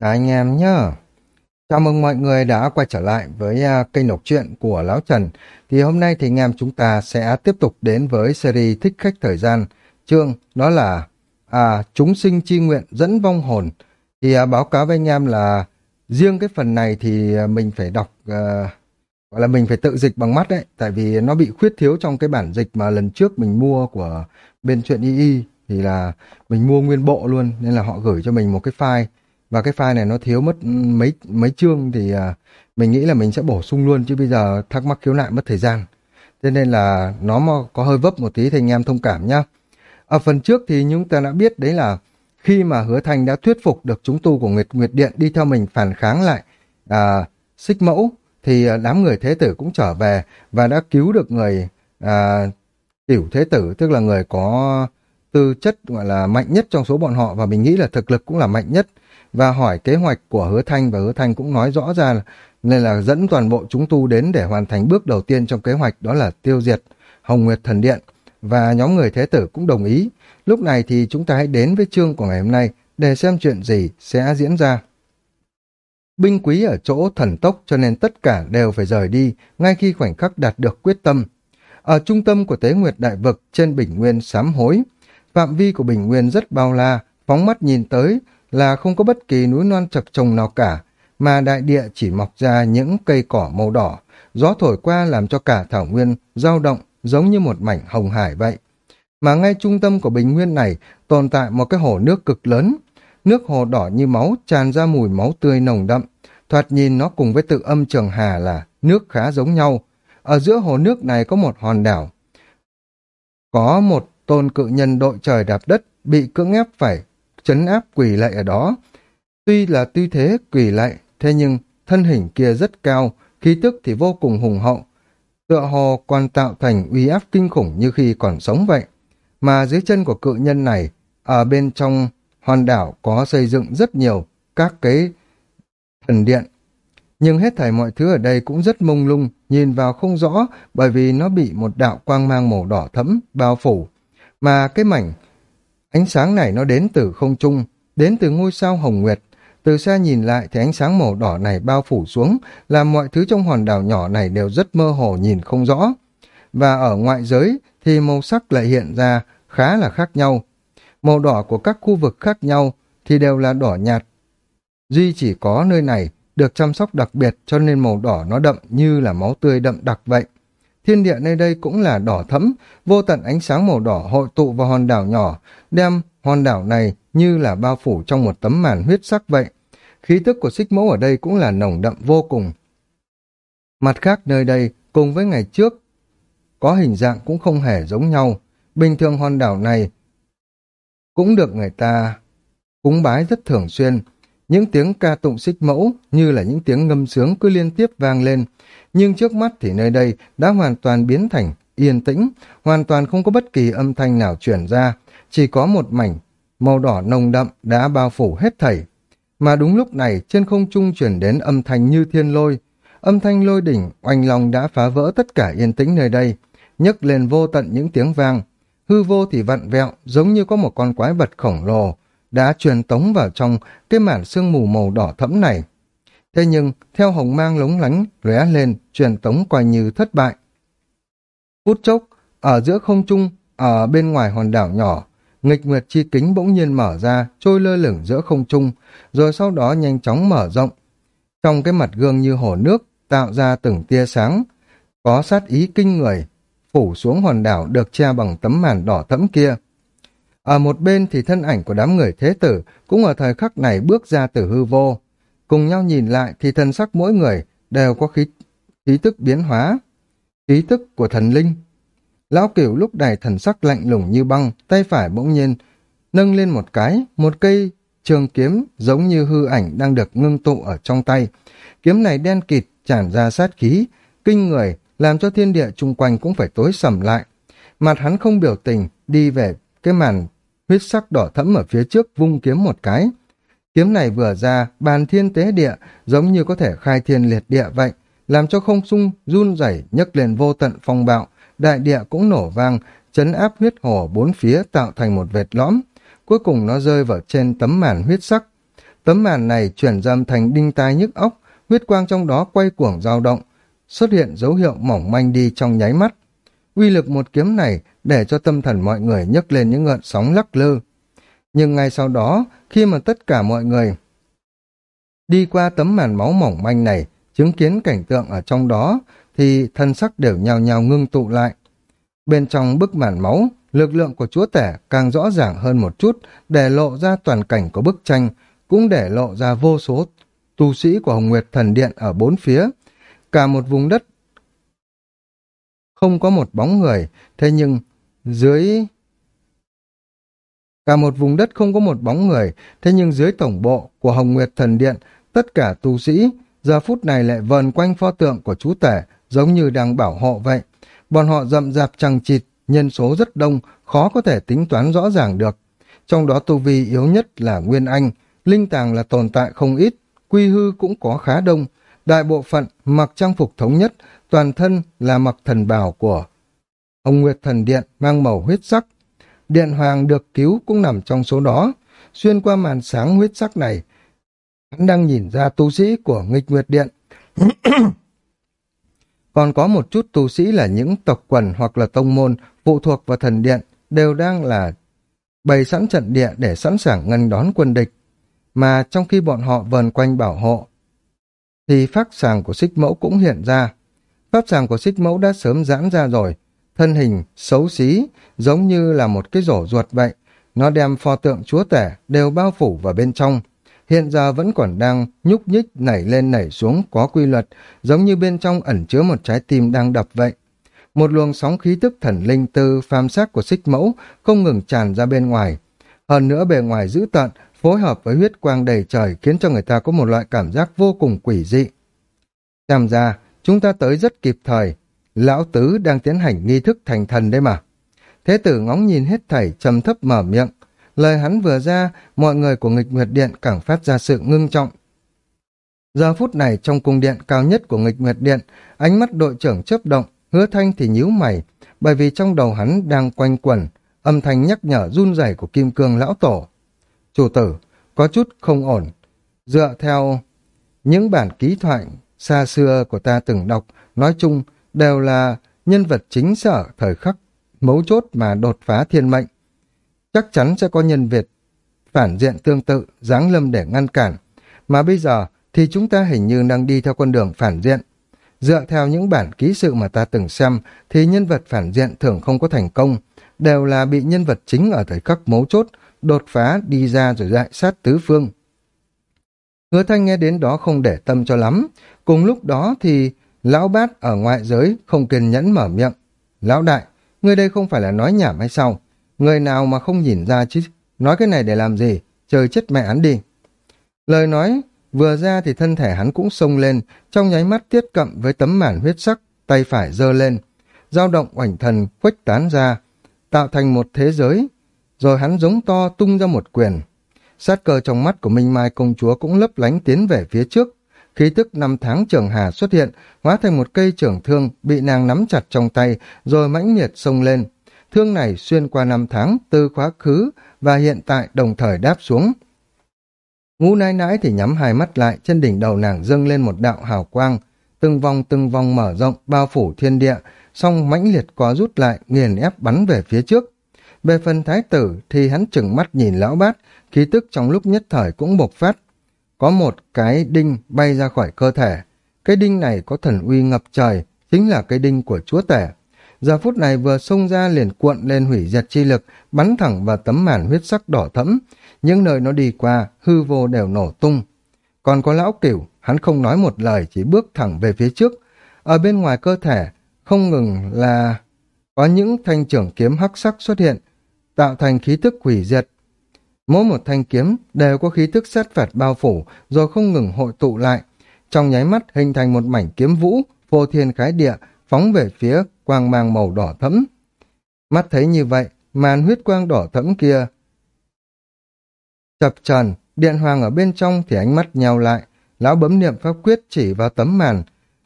Các anh em nhá. Chào mừng mọi người đã quay trở lại với uh, kênh đọc truyện của Lão Trần. Thì hôm nay thì anh em chúng ta sẽ tiếp tục đến với series Thích Khách Thời Gian. Chương đó là à, Chúng sinh chi nguyện dẫn vong hồn. Thì uh, báo cáo với anh em là riêng cái phần này thì à, mình phải đọc... Uh, gọi là mình phải tự dịch bằng mắt đấy. Tại vì nó bị khuyết thiếu trong cái bản dịch mà lần trước mình mua của bên truyện YY. Thì là mình mua nguyên bộ luôn. Nên là họ gửi cho mình một cái file và cái file này nó thiếu mất mấy mấy chương thì à, mình nghĩ là mình sẽ bổ sung luôn chứ bây giờ thắc mắc khiếu nại mất thời gian. Cho nên là nó có hơi vấp một tí thì anh em thông cảm nhá. Ở phần trước thì chúng ta đã biết đấy là khi mà hứa thành đã thuyết phục được chúng tu của nguyệt nguyệt điện đi theo mình phản kháng lại à, xích mẫu thì à, đám người thế tử cũng trở về và đã cứu được người à, tiểu thế tử tức là người có tư chất gọi là mạnh nhất trong số bọn họ. Và mình nghĩ là thực lực cũng là mạnh nhất và hỏi kế hoạch của hứa thanh và hứa thanh cũng nói rõ ra nên là dẫn toàn bộ chúng tu đến để hoàn thành bước đầu tiên trong kế hoạch đó là tiêu diệt Hồng Nguyệt Thần Điện và nhóm người thế tử cũng đồng ý. Lúc này thì chúng ta hãy đến với chương của ngày hôm nay để xem chuyện gì sẽ diễn ra. Binh quý ở chỗ thần tốc cho nên tất cả đều phải rời đi ngay khi khoảnh khắc đạt được quyết tâm. Ở trung tâm của Tế Nguyệt Đại Vực trên Bình Nguyên sám hối, phạm vi của Bình Nguyên rất bao la, phóng mắt nhìn tới là không có bất kỳ núi non chập trồng nào cả, mà đại địa chỉ mọc ra những cây cỏ màu đỏ, gió thổi qua làm cho cả thảo nguyên dao động giống như một mảnh hồng hải vậy. Mà ngay trung tâm của bình nguyên này tồn tại một cái hồ nước cực lớn, nước hồ đỏ như máu tràn ra mùi máu tươi nồng đậm, thoạt nhìn nó cùng với tự âm trường hà là nước khá giống nhau. Ở giữa hồ nước này có một hòn đảo. Có một tôn cự nhân đội trời đạp đất bị cưỡng ép phải chấn áp quỳ lại ở đó. Tuy là tuy thế quỳ lại, thế nhưng thân hình kia rất cao, khí tức thì vô cùng hùng hậu. Tựa hồ còn tạo thành uy áp kinh khủng như khi còn sống vậy. Mà dưới chân của cự nhân này, ở bên trong hòn đảo có xây dựng rất nhiều các cái thần điện. Nhưng hết thảy mọi thứ ở đây cũng rất mông lung, nhìn vào không rõ bởi vì nó bị một đạo quang mang màu đỏ thẫm bao phủ. Mà cái mảnh Ánh sáng này nó đến từ không trung, đến từ ngôi sao Hồng Nguyệt. Từ xa nhìn lại thì ánh sáng màu đỏ này bao phủ xuống, làm mọi thứ trong hòn đảo nhỏ này đều rất mơ hồ nhìn không rõ. Và ở ngoại giới thì màu sắc lại hiện ra khá là khác nhau. Màu đỏ của các khu vực khác nhau thì đều là đỏ nhạt. Duy chỉ có nơi này được chăm sóc đặc biệt cho nên màu đỏ nó đậm như là máu tươi đậm đặc vậy. Thiên địa nơi đây cũng là đỏ thẫm, vô tận ánh sáng màu đỏ hội tụ vào hòn đảo nhỏ, đem hòn đảo này như là bao phủ trong một tấm màn huyết sắc vậy. Khí tức của xích mẫu ở đây cũng là nồng đậm vô cùng. Mặt khác nơi đây, cùng với ngày trước, có hình dạng cũng không hề giống nhau. Bình thường hòn đảo này cũng được người ta cúng bái rất thường xuyên. Những tiếng ca tụng xích mẫu như là những tiếng ngâm sướng cứ liên tiếp vang lên, nhưng trước mắt thì nơi đây đã hoàn toàn biến thành yên tĩnh, hoàn toàn không có bất kỳ âm thanh nào chuyển ra, chỉ có một mảnh màu đỏ nồng đậm đã bao phủ hết thảy. Mà đúng lúc này trên không trung chuyển đến âm thanh như thiên lôi, âm thanh lôi đỉnh oanh long đã phá vỡ tất cả yên tĩnh nơi đây, nhấc lên vô tận những tiếng vang. Hư vô thì vặn vẹo giống như có một con quái vật khổng lồ đã truyền tống vào trong cái màn sương mù màu đỏ thẫm này. Thế nhưng, theo hồng mang lóng lánh, lóe lên, truyền tống coi như thất bại. Phút chốc, ở giữa không trung, ở bên ngoài hòn đảo nhỏ, nghịch nguyệt chi kính bỗng nhiên mở ra, trôi lơ lửng giữa không trung, rồi sau đó nhanh chóng mở rộng. Trong cái mặt gương như hồ nước, tạo ra từng tia sáng, có sát ý kinh người, phủ xuống hòn đảo được che bằng tấm màn đỏ thẫm kia. Ở một bên thì thân ảnh của đám người thế tử cũng ở thời khắc này bước ra từ hư vô. Cùng nhau nhìn lại thì thân sắc mỗi người đều có khí, khí tức biến hóa, khí tức của thần linh. Lão cửu lúc này thần sắc lạnh lùng như băng, tay phải bỗng nhiên nâng lên một cái, một cây trường kiếm giống như hư ảnh đang được ngưng tụ ở trong tay. Kiếm này đen kịt, tràn ra sát khí, kinh người, làm cho thiên địa chung quanh cũng phải tối sầm lại. Mặt hắn không biểu tình, đi về cái màn huyết sắc đỏ thẫm ở phía trước vung kiếm một cái. Kiếm này vừa ra, bàn thiên tế địa, giống như có thể khai thiên liệt địa vậy, làm cho không sung run rẩy nhấc lên vô tận phong bạo, đại địa cũng nổ vang, chấn áp huyết hồ bốn phía tạo thành một vệt lõm. Cuối cùng nó rơi vào trên tấm màn huyết sắc. Tấm màn này chuyển dâm thành đinh tai nhức óc, huyết quang trong đó quay cuồng dao động, xuất hiện dấu hiệu mỏng manh đi trong nháy mắt. Uy lực một kiếm này để cho tâm thần mọi người nhấc lên những ngợn sóng lắc lư. Nhưng ngay sau đó, khi mà tất cả mọi người đi qua tấm màn máu mỏng manh này, chứng kiến cảnh tượng ở trong đó, thì thân sắc đều nhào nhào ngưng tụ lại. Bên trong bức màn máu, lực lượng của chúa tể càng rõ ràng hơn một chút để lộ ra toàn cảnh của bức tranh, cũng để lộ ra vô số tu sĩ của Hồng Nguyệt Thần Điện ở bốn phía. Cả một vùng đất không có một bóng người, thế nhưng dưới... Cả một vùng đất không có một bóng người, thế nhưng dưới tổng bộ của Hồng Nguyệt Thần Điện, tất cả tu sĩ giờ phút này lại vờn quanh pho tượng của chú tể, giống như đang bảo hộ vậy. Bọn họ rậm rạp chằng chịt, nhân số rất đông, khó có thể tính toán rõ ràng được. Trong đó tu vi yếu nhất là Nguyên Anh, linh tàng là tồn tại không ít, quy hư cũng có khá đông. Đại bộ phận mặc trang phục thống nhất, toàn thân là mặc thần bào của ông Nguyệt Thần Điện mang màu huyết sắc. Điện Hoàng được cứu cũng nằm trong số đó. Xuyên qua màn sáng huyết sắc này, hắn đang nhìn ra tu sĩ của nghịch Nguyệt Điện. Còn có một chút tu sĩ là những tộc quần hoặc là tông môn phụ thuộc vào thần điện đều đang là bày sẵn trận địa để sẵn sàng ngăn đón quân địch. Mà trong khi bọn họ vờn quanh bảo hộ, thì phát sàng của xích mẫu cũng hiện ra. Pháp sàng của xích mẫu đã sớm giãn ra rồi, thân hình xấu xí, giống như là một cái rổ ruột vậy. Nó đem pho tượng chúa tể đều bao phủ vào bên trong. Hiện giờ vẫn còn đang nhúc nhích nảy lên nảy xuống có quy luật, giống như bên trong ẩn chứa một trái tim đang đập vậy. Một luồng sóng khí tức thần linh từ phàm xác của xích mẫu không ngừng tràn ra bên ngoài. Hơn nữa bề ngoài dữ tợn, phối hợp với huyết quang đầy trời khiến cho người ta có một loại cảm giác vô cùng quỷ dị. Xem ra, chúng ta tới rất kịp thời. Lão Tứ đang tiến hành nghi thức thành thần đấy mà. Thế tử ngóng nhìn hết thảy trầm thấp mở miệng. Lời hắn vừa ra, mọi người của nghịch nguyệt điện càng phát ra sự ngưng trọng. Giờ phút này trong cung điện cao nhất của nghịch nguyệt điện, ánh mắt đội trưởng chớp động, hứa thanh thì nhíu mày, bởi vì trong đầu hắn đang quanh quẩn, âm thanh nhắc nhở run rẩy của kim cương lão tổ. Chủ tử, có chút không ổn. Dựa theo những bản ký thoại xa xưa của ta từng đọc, nói chung đều là nhân vật chính sở thời khắc mấu chốt mà đột phá thiên mệnh. Chắc chắn sẽ có nhân Việt phản diện tương tự, giáng lâm để ngăn cản. Mà bây giờ thì chúng ta hình như đang đi theo con đường phản diện. Dựa theo những bản ký sự mà ta từng xem thì nhân vật phản diện thường không có thành công, đều là bị nhân vật chính ở thời khắc mấu chốt đột phá đi ra rồi dại sát tứ phương. Hứa thanh nghe đến đó không để tâm cho lắm. Cùng lúc đó thì lão bát ở ngoại giới không kiên nhẫn mở miệng. Lão đại, người đây không phải là nói nhảm hay sao? Người nào mà không nhìn ra chứ? Nói cái này để làm gì? Trời chết mẹ hắn đi. Lời nói vừa ra thì thân thể hắn cũng sông lên, trong nháy mắt tiết cận với tấm màn huyết sắc, tay phải giơ lên. dao động oảnh thần khuếch tán ra, tạo thành một thế giới rồi hắn giống to tung ra một quyền. Sát cơ trong mắt của Minh Mai công chúa cũng lấp lánh tiến về phía trước. Khí tức năm tháng trường hà xuất hiện, hóa thành một cây trưởng thương bị nàng nắm chặt trong tay, rồi mãnh liệt xông lên. Thương này xuyên qua năm tháng, từ quá khứ và hiện tại đồng thời đáp xuống. Ngũ nãi nãi thì nhắm hai mắt lại, trên đỉnh đầu nàng dâng lên một đạo hào quang, từng vòng từng vòng mở rộng, bao phủ thiên địa, song mãnh liệt có rút lại, nghiền ép bắn về phía trước. Về phần thái tử thì hắn chừng mắt nhìn lão bát, khí tức trong lúc nhất thời cũng bộc phát. Có một cái đinh bay ra khỏi cơ thể. Cái đinh này có thần uy ngập trời, chính là cái đinh của chúa tể. Giờ phút này vừa xông ra liền cuộn lên hủy diệt chi lực, bắn thẳng vào tấm màn huyết sắc đỏ thẫm. Những nơi nó đi qua, hư vô đều nổ tung. Còn có lão cửu, hắn không nói một lời, chỉ bước thẳng về phía trước. Ở bên ngoài cơ thể, không ngừng là có những thanh trưởng kiếm hắc sắc xuất hiện, tạo thành khí tức hủy diệt. Mỗi một thanh kiếm đều có khí tức sát phạt bao phủ rồi không ngừng hội tụ lại. Trong nháy mắt hình thành một mảnh kiếm vũ, vô thiên khái địa, phóng về phía quang mang màu đỏ thẫm. Mắt thấy như vậy, màn huyết quang đỏ thẫm kia chập trần, điện hoàng ở bên trong thì ánh mắt nhào lại, lão bấm niệm pháp quyết chỉ vào tấm màn,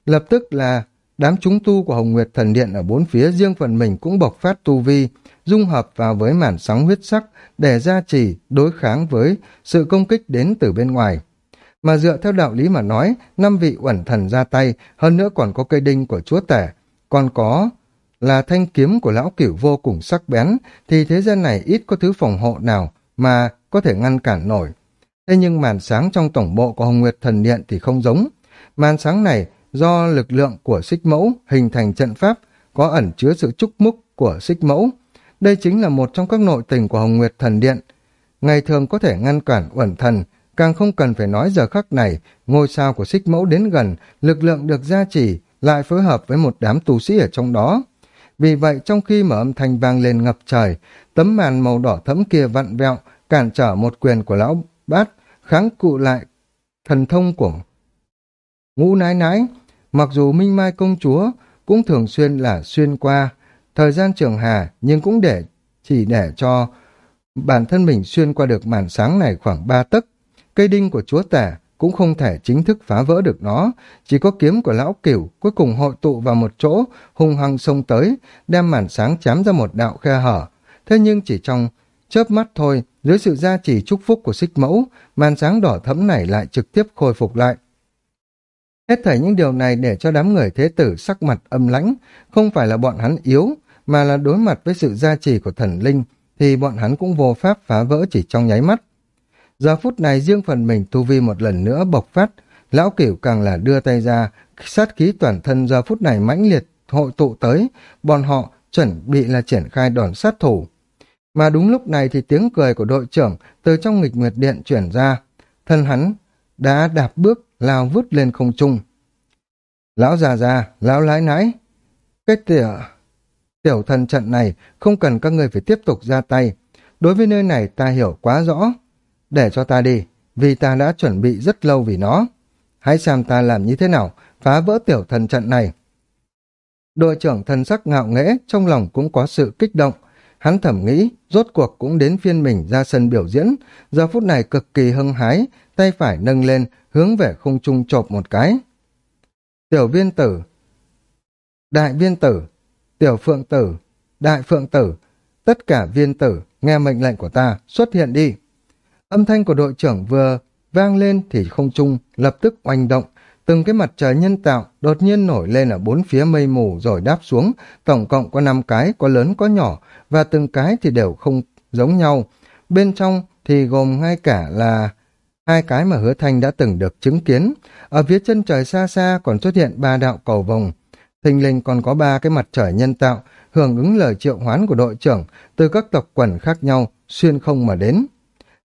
lập tức là đám chúng tu của Hồng Nguyệt Thần Điện ở bốn phía riêng phần mình cũng bộc phát tu vi, dung hợp vào với màn sóng huyết sắc để gia trì đối kháng với sự công kích đến từ bên ngoài. Mà dựa theo đạo lý mà nói, năm vị uẩn thần ra tay, hơn nữa còn có cây đinh của chúa tể, còn có là thanh kiếm của lão cửu vô cùng sắc bén, thì thế gian này ít có thứ phòng hộ nào mà có thể ngăn cản nổi. Thế nhưng màn sáng trong tổng bộ của Hồng Nguyệt Thần Điện thì không giống. Màn sáng này do lực lượng của xích mẫu hình thành trận pháp có ẩn chứa sự chúc múc của xích mẫu. Đây chính là một trong các nội tình của Hồng Nguyệt Thần Điện. Ngày thường có thể ngăn cản uẩn thần, càng không cần phải nói giờ khắc này, ngôi sao của xích mẫu đến gần, lực lượng được gia trì, lại phối hợp với một đám tu sĩ ở trong đó. Vì vậy trong khi mở âm thanh vang lên ngập trời, tấm màn màu đỏ thẫm kia vặn vẹo, cản trở một quyền của lão bát, kháng cự lại thần thông của ngũ nái nái. Mặc dù Minh Mai công chúa cũng thường xuyên là xuyên qua thời gian trường hà, nhưng cũng để chỉ để cho bản thân mình xuyên qua được màn sáng này khoảng ba tấc. Cây đinh của chúa tể cũng không thể chính thức phá vỡ được nó, chỉ có kiếm của lão cửu cuối cùng hội tụ vào một chỗ, hung hăng xông tới, đem màn sáng chém ra một đạo khe hở. Thế nhưng chỉ trong chớp mắt thôi, dưới sự gia trì chúc phúc của xích mẫu, màn sáng đỏ thẫm này lại trực tiếp khôi phục lại. Hết thảy những điều này để cho đám người thế tử sắc mặt âm lãnh, không phải là bọn hắn yếu, mà là đối mặt với sự gia trì của thần linh, thì bọn hắn cũng vô pháp phá vỡ chỉ trong nháy mắt. Giờ phút này riêng phần mình tu vi một lần nữa bộc phát, lão cửu càng là đưa tay ra, sát khí toàn thân giờ phút này mãnh liệt hội tụ tới, bọn họ chuẩn bị là triển khai đòn sát thủ. Mà đúng lúc này thì tiếng cười của đội trưởng từ trong nghịch nguyệt điện chuyển ra, thân hắn đã đạp bước lao vút lên không trung. Lão già già, lão lái nãi, cái tiểu, tiểu thần trận này không cần các người phải tiếp tục ra tay. Đối với nơi này ta hiểu quá rõ, để cho ta đi, vì ta đã chuẩn bị rất lâu vì nó. Hãy xem ta làm như thế nào, phá vỡ tiểu thần trận này. Đội trưởng thần sắc ngạo nghễ, trong lòng cũng có sự kích động. Hắn thẩm nghĩ, rốt cuộc cũng đến phiên mình ra sân biểu diễn, giờ phút này cực kỳ hưng hái, tay phải nâng lên, hướng về không trung chộp một cái. Tiểu viên tử, đại viên tử, tiểu phượng tử, đại phượng tử, tất cả viên tử, nghe mệnh lệnh của ta, xuất hiện đi. Âm thanh của đội trưởng vừa vang lên thì không trung lập tức oanh động, từng cái mặt trời nhân tạo đột nhiên nổi lên ở bốn phía mây mù rồi đáp xuống, tổng cộng có năm cái, có lớn có nhỏ, và từng cái thì đều không giống nhau. Bên trong thì gồm ngay cả là hai cái mà hứa thanh đã từng được chứng kiến. Ở phía chân trời xa xa còn xuất hiện ba đạo cầu vồng. Thình linh còn có ba cái mặt trời nhân tạo, hưởng ứng lời triệu hoán của đội trưởng từ các tộc quần khác nhau, xuyên không mà đến.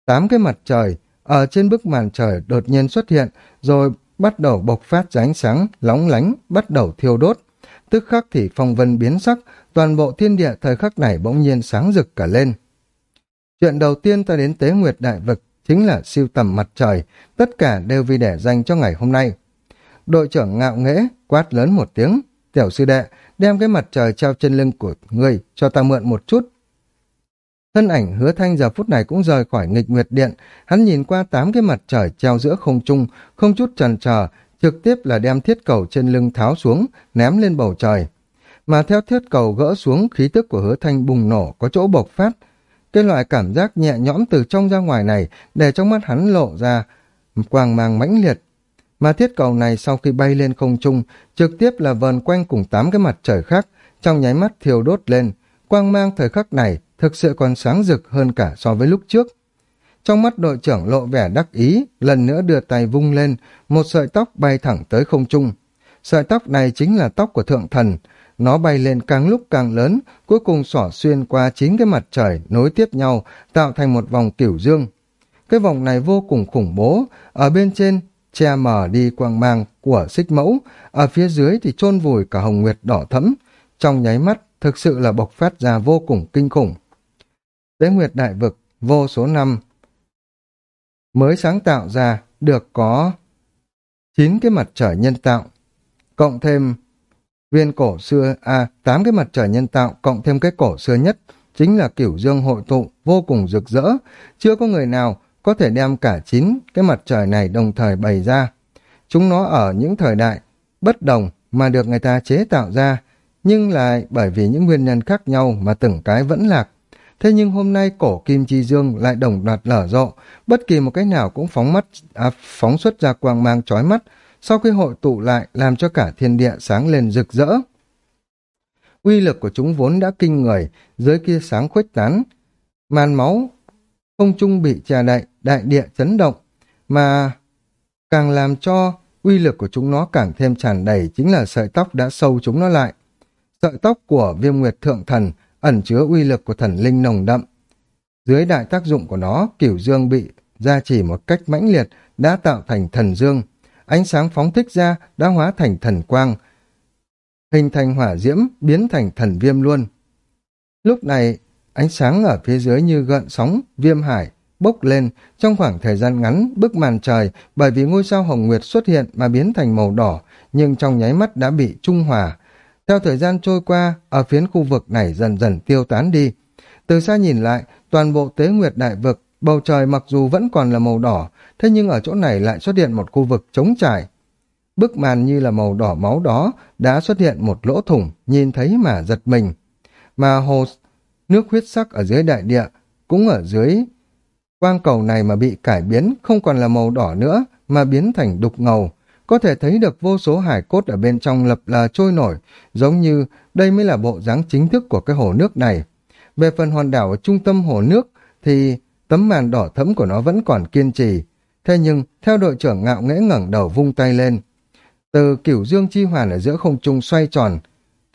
Tám cái mặt trời ở trên bức màn trời đột nhiên xuất hiện, rồi bắt đầu bộc phát ra ánh sáng, lóng lánh, bắt đầu thiêu đốt. Tức khắc thì phong vân biến sắc, toàn bộ thiên địa thời khắc này bỗng nhiên sáng rực cả lên. Chuyện đầu tiên ta đến tế nguyệt đại vực chính là siêu tầm mặt trời, tất cả đều vì để dành cho ngày hôm nay. Đội trưởng ngạo nghễ, quát lớn một tiếng, tiểu sư đệ, đem cái mặt trời treo trên lưng của người cho ta mượn một chút. Thân ảnh hứa thanh giờ phút này cũng rời khỏi nghịch nguyệt điện, hắn nhìn qua tám cái mặt trời treo giữa không trung, không chút chần chờ, trực tiếp là đem thiết cầu trên lưng tháo xuống, ném lên bầu trời. Mà theo thiết cầu gỡ xuống, khí tức của hứa thanh bùng nổ có chỗ bộc phát. Cái loại cảm giác nhẹ nhõm từ trong ra ngoài này, để trong mắt hắn lộ ra, quang mang mãnh liệt. Mà thiết cầu này sau khi bay lên không trung, trực tiếp là vờn quanh cùng tám cái mặt trời khác, trong nháy mắt thiêu đốt lên. Quang mang thời khắc này thực sự còn sáng rực hơn cả so với lúc trước. Trong mắt đội trưởng lộ vẻ đắc ý, lần nữa đưa tay vung lên, một sợi tóc bay thẳng tới không trung. Sợi tóc này chính là tóc của thượng thần, nó bay lên càng lúc càng lớn, cuối cùng xỏ xuyên qua chín cái mặt trời nối tiếp nhau, tạo thành một vòng kiểu dương. Cái vòng này vô cùng khủng bố, ở bên trên che mờ đi quang mang của xích mẫu, ở phía dưới thì chôn vùi cả hồng nguyệt đỏ thẫm. Trong nháy mắt, thực sự là bộc phát ra vô cùng kinh khủng. Tế Nguyệt Đại Vực vô số năm mới sáng tạo ra được có 9 cái mặt trời nhân tạo, cộng thêm viên cổ xưa, à, tám cái mặt trời nhân tạo, cộng thêm cái cổ xưa nhất, chính là kiểu dương hội tụ, vô cùng rực rỡ. Chưa có người nào có thể đem cả chín cái mặt trời này đồng thời bày ra. Chúng nó ở những thời đại bất đồng mà được người ta chế tạo ra, nhưng lại bởi vì những nguyên nhân khác nhau mà từng cái vẫn lạc. Thế nhưng hôm nay cổ kim chi dương lại đồng loạt lở rộ, bất kỳ một cái nào cũng phóng mắt à, phóng xuất ra quang mang chói mắt, sau khi hội tụ lại làm cho cả thiên địa sáng lên rực rỡ. Uy lực của chúng vốn đã kinh người, dưới kia sáng khuếch tán, màn máu không trung bị trà đậy, đại địa chấn động, mà càng làm cho uy lực của chúng nó càng thêm tràn đầy chính là sợi tóc đã sâu chúng nó lại. Sợi tóc của viêm nguyệt thượng thần ẩn chứa uy lực của thần linh nồng đậm. Dưới đại tác dụng của nó, cửu dương bị gia trì một cách mãnh liệt đã tạo thành thần dương. Ánh sáng phóng thích ra đã hóa thành thần quang, hình thành hỏa diễm, biến thành thần viêm luôn. Lúc này, ánh sáng ở phía dưới như gợn sóng, viêm hải, bốc lên trong khoảng thời gian ngắn bức màn trời bởi vì ngôi sao hồng nguyệt xuất hiện mà biến thành màu đỏ nhưng trong nháy mắt đã bị trung hòa theo thời gian trôi qua ở phiến khu vực này dần dần tiêu tán đi từ xa nhìn lại toàn bộ tế nguyệt đại vực bầu trời mặc dù vẫn còn là màu đỏ thế nhưng ở chỗ này lại xuất hiện một khu vực trống trải bức màn như là màu đỏ máu đó đã xuất hiện một lỗ thủng nhìn thấy mà giật mình mà hồ nước huyết sắc ở dưới đại địa cũng ở dưới Quang cầu này mà bị cải biến không còn là màu đỏ nữa mà biến thành đục ngầu. Có thể thấy được vô số hải cốt ở bên trong lập là trôi nổi, giống như đây mới là bộ dáng chính thức của cái hồ nước này. Về phần hòn đảo ở trung tâm hồ nước thì tấm màn đỏ thẫm của nó vẫn còn kiên trì. Thế nhưng, theo đội trưởng ngạo nghễ ngẩng đầu vung tay lên, từ cửu dương chi hoàn ở giữa không trung xoay tròn,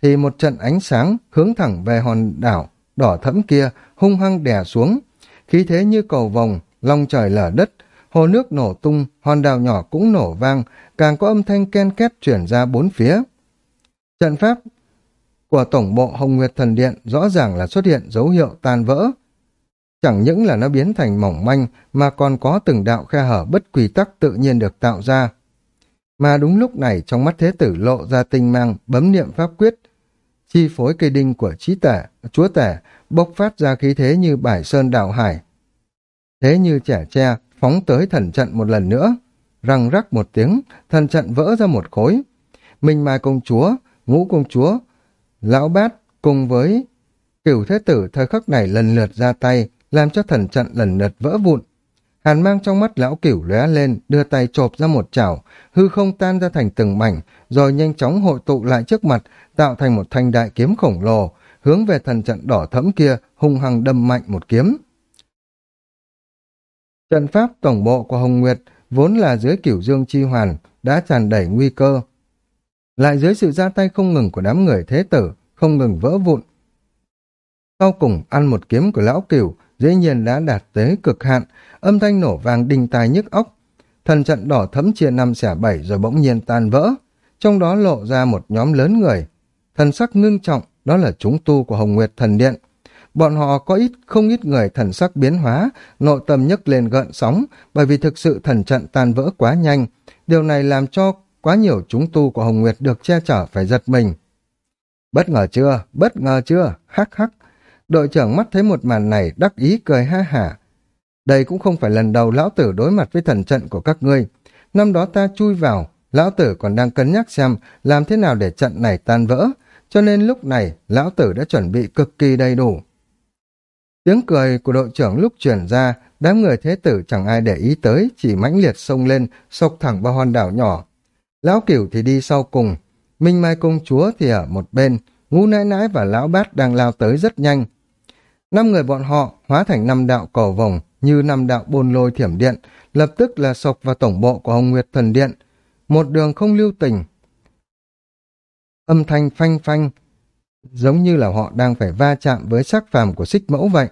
thì một trận ánh sáng hướng thẳng về hòn đảo đỏ thẫm kia hung hăng đè xuống, khí thế như cầu vồng, long trời lở đất, hồ nước nổ tung, hòn đảo nhỏ cũng nổ vang, càng có âm thanh ken két chuyển ra bốn phía. Trận pháp của Tổng bộ Hồng Nguyệt Thần Điện rõ ràng là xuất hiện dấu hiệu tan vỡ. Chẳng những là nó biến thành mỏng manh mà còn có từng đạo khe hở bất quy tắc tự nhiên được tạo ra. Mà đúng lúc này trong mắt thế tử lộ ra tinh mang bấm niệm pháp quyết, chi phối cây đinh của trí tể, chúa tể bộc phát ra khí thế như bài sơn đảo hải. Thế như trẻ tre, phóng tới thần trận một lần nữa. Răng rắc một tiếng, thần trận vỡ ra một khối. Minh Mai công chúa, ngũ công chúa, lão bát cùng với cửu thế tử thời khắc này lần lượt ra tay, làm cho thần trận lần lượt vỡ vụn. Hàn mang trong mắt lão cửu lóe lên, đưa tay chộp ra một chảo, hư không tan ra thành từng mảnh, rồi nhanh chóng hội tụ lại trước mặt, tạo thành một thanh đại kiếm khổng lồ, hướng về thần trận đỏ thẫm kia hung hăng đâm mạnh một kiếm. Trận pháp tổng bộ của Hồng Nguyệt vốn là dưới cửu dương chi hoàn, đã tràn đầy nguy cơ. Lại dưới sự ra tay không ngừng của đám người thế tử, không ngừng vỡ vụn. Sau cùng ăn một kiếm của lão cửu, dĩ nhiên đã đạt tới cực hạn, âm thanh nổ vàng đinh tai nhức óc. Thần trận đỏ thấm chia năm xẻ bảy rồi bỗng nhiên tan vỡ, trong đó lộ ra một nhóm lớn người. Thần sắc ngưng trọng, đó là chúng tu của Hồng Nguyệt Thần Điện. Bọn họ có ít không ít người thần sắc biến hóa, nội tâm nhấc lên gợn sóng, bởi vì thực sự thần trận tan vỡ quá nhanh. Điều này làm cho quá nhiều chúng tu của Hồng Nguyệt được che chở phải giật mình. Bất ngờ chưa? Bất ngờ chưa? Hắc hắc. Đội trưởng mắt thấy một màn này đắc ý cười ha hả. Đây cũng không phải lần đầu lão tử đối mặt với thần trận của các ngươi. Năm đó ta chui vào, lão tử còn đang cân nhắc xem làm thế nào để trận này tan vỡ, cho nên lúc này lão tử đã chuẩn bị cực kỳ đầy đủ. Tiếng cười của đội trưởng lúc chuyển ra, đám người thế tử chẳng ai để ý tới, chỉ mãnh liệt xông lên, sộc thẳng vào hòn đảo nhỏ. Lão cửu thì đi sau cùng, Minh Mai công chúa thì ở một bên, ngu nãi nãi và lão bát đang lao tới rất nhanh. Năm người bọn họ hóa thành năm đạo cầu vòng như năm đạo bồn lôi thiểm điện, lập tức là sộc vào tổng bộ của Hồng Nguyệt Thần Điện. Một đường không lưu tình, âm thanh phanh phanh, giống như là họ đang phải va chạm với sắc phàm của xích mẫu vậy.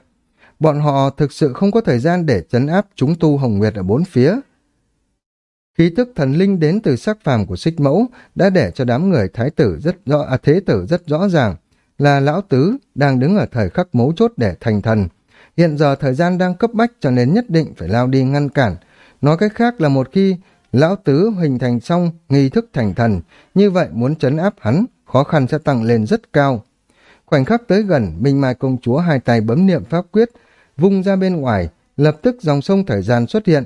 Bọn họ thực sự không có thời gian để chấn áp chúng tu hồng nguyệt ở bốn phía. Khí tức thần linh đến từ sắc phàm của xích mẫu đã để cho đám người thái tử rất rõ, à, thế tử rất rõ ràng là lão tứ đang đứng ở thời khắc mấu chốt để thành thần. Hiện giờ thời gian đang cấp bách cho nên nhất định phải lao đi ngăn cản. Nói cách khác là một khi Lão Tứ hình thành xong nghi thức thành thần, như vậy muốn chấn áp hắn, khó khăn sẽ tăng lên rất cao. Khoảnh khắc tới gần, Minh Mai công chúa hai tay bấm niệm pháp quyết, vung ra bên ngoài, lập tức dòng sông thời gian xuất hiện.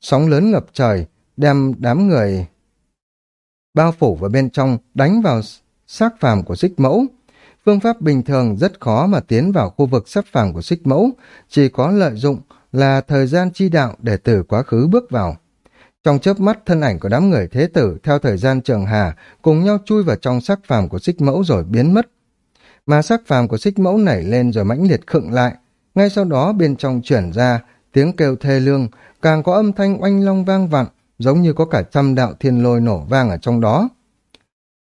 Sóng lớn ngập trời, đem đám người bao phủ vào bên trong, đánh vào xác phàm của xích mẫu. Phương pháp bình thường rất khó mà tiến vào khu vực sắc phàm của xích mẫu, chỉ có lợi dụng là thời gian chi đạo để từ quá khứ bước vào. Trong chớp mắt thân ảnh của đám người thế tử theo thời gian trường hà cùng nhau chui vào trong sắc phàm của xích mẫu rồi biến mất. Mà sắc phàm của xích mẫu nảy lên rồi mãnh liệt khựng lại. Ngay sau đó bên trong chuyển ra tiếng kêu thê lương, càng có âm thanh oanh long vang vặn, giống như có cả trăm đạo thiên lôi nổ vang ở trong đó.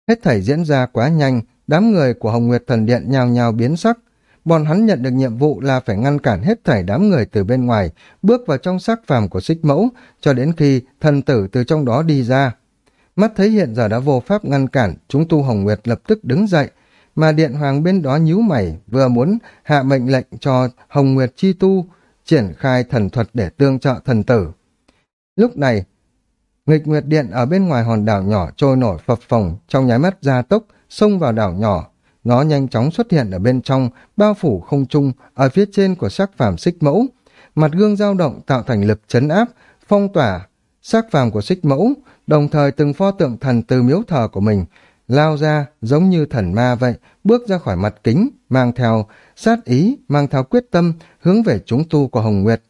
Hết thảy diễn ra quá nhanh, đám người của Hồng Nguyệt Thần Điện nhào nhào biến sắc. Bọn hắn nhận được nhiệm vụ là phải ngăn cản hết thảy đám người từ bên ngoài, bước vào trong sắc phàm của xích mẫu, cho đến khi thần tử từ trong đó đi ra. Mắt thấy hiện giờ đã vô pháp ngăn cản, chúng tu Hồng Nguyệt lập tức đứng dậy, mà Điện Hoàng bên đó nhíu mày, vừa muốn hạ mệnh lệnh cho Hồng Nguyệt Chi Tu triển khai thần thuật để tương trợ thần tử. Lúc này, nghịch nguyệt điện ở bên ngoài hòn đảo nhỏ trôi nổi phập phồng trong nháy mắt gia tốc, xông vào đảo nhỏ. Nó nhanh chóng xuất hiện ở bên trong, bao phủ không trung, ở phía trên của sắc phàm xích mẫu. Mặt gương dao động tạo thành lực chấn áp, phong tỏa sắc phàm của xích mẫu, đồng thời từng pho tượng thần từ miếu thờ của mình lao ra giống như thần ma vậy, bước ra khỏi mặt kính, mang theo sát ý, mang theo quyết tâm, hướng về chúng tu của Hồng Nguyệt.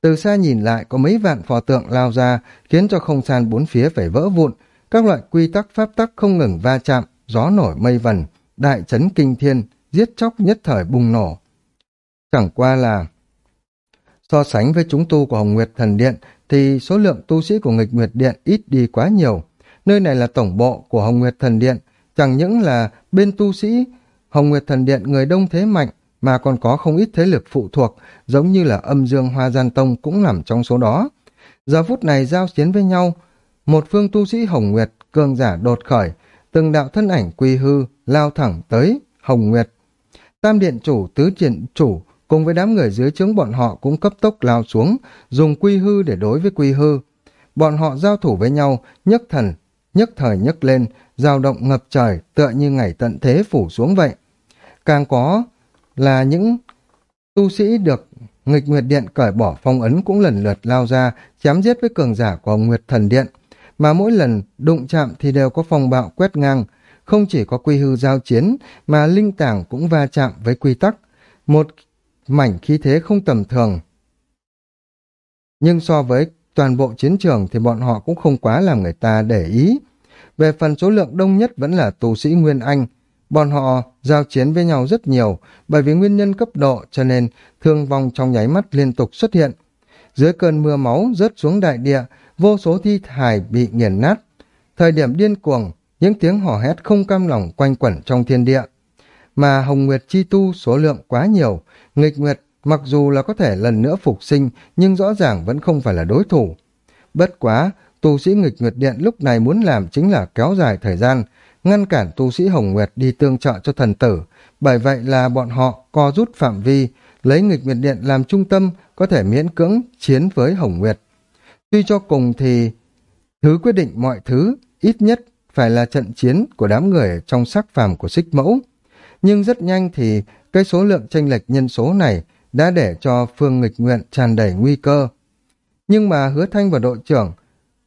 Từ xa nhìn lại có mấy vạn pho tượng lao ra, khiến cho không gian bốn phía phải vỡ vụn, các loại quy tắc pháp tắc không ngừng va chạm, gió nổi mây vần, đại chấn kinh thiên, giết chóc nhất thời bùng nổ. Chẳng qua là so sánh với chúng tu của Hồng Nguyệt Thần Điện thì số lượng tu sĩ của nghịch Nguyệt Điện ít đi quá nhiều. Nơi này là tổng bộ của Hồng Nguyệt Thần Điện, chẳng những là bên tu sĩ Hồng Nguyệt Thần Điện người đông thế mạnh, mà còn có không ít thế lực phụ thuộc, giống như là âm dương hoa gian tông cũng nằm trong số đó. Giờ phút này giao chiến với nhau, một phương tu sĩ Hồng Nguyệt, cường giả đột khởi, từng đạo thân ảnh quy hư, lao thẳng tới Hồng Nguyệt. Tam điện chủ, tứ điện chủ, cùng với đám người dưới trướng bọn họ cũng cấp tốc lao xuống, dùng quy hư để đối với quy hư. Bọn họ giao thủ với nhau, nhấc thần, nhấc thời nhấc lên, dao động ngập trời, tựa như ngày tận thế phủ xuống vậy. Càng có là những tu sĩ được nghịch nguyệt điện cởi bỏ phong ấn cũng lần lượt lao ra, chém giết với cường giả của Nguyệt Thần Điện, mà mỗi lần đụng chạm thì đều có phong bạo quét ngang, không chỉ có quy hư giao chiến, mà linh tảng cũng va chạm với quy tắc, một mảnh khí thế không tầm thường. Nhưng so với toàn bộ chiến trường thì bọn họ cũng không quá làm người ta để ý. Về phần số lượng đông nhất vẫn là tù sĩ Nguyên Anh, bọn họ giao chiến với nhau rất nhiều, bởi vì nguyên nhân cấp độ cho nên thương vong trong nháy mắt liên tục xuất hiện. Dưới cơn mưa máu rớt xuống đại địa, vô số thi hài bị nghiền nát. Thời điểm điên cuồng, những tiếng hò hét không cam lòng quanh quẩn trong thiên địa. Mà Hồng Nguyệt chi tu số lượng quá nhiều, nghịch Nguyệt mặc dù là có thể lần nữa phục sinh nhưng rõ ràng vẫn không phải là đối thủ. Bất quá, tu sĩ nghịch Nguyệt Điện lúc này muốn làm chính là kéo dài thời gian, ngăn cản tu sĩ Hồng Nguyệt đi tương trợ cho thần tử, bởi vậy là bọn họ co rút phạm vi, lấy nghịch Nguyệt Điện làm trung tâm có thể miễn cưỡng chiến với Hồng Nguyệt. Tuy cho cùng thì thứ quyết định mọi thứ, ít nhất phải là trận chiến của đám người trong sắc phàm của xích mẫu. Nhưng rất nhanh thì cái số lượng tranh lệch nhân số này đã để cho phương nghịch nguyện tràn đầy nguy cơ. Nhưng mà hứa thanh và đội trưởng